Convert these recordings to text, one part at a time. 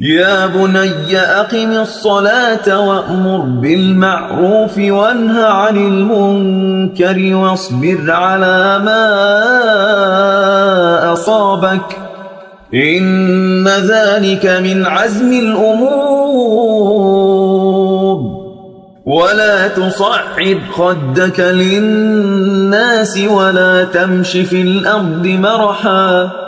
يا بني أقم الصلاة وأمر بالمعروف وانه عن المنكر واصبر على ما أصابك إن ذلك من عزم الأمور. ولا تصعد خدك للناس ولا تمش في الأرض مرحا.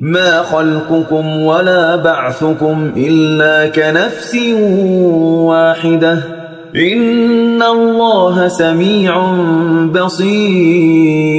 ما خلقكم ولا بعثكم إلا كنفس واحدة. إن الله سميع بصير.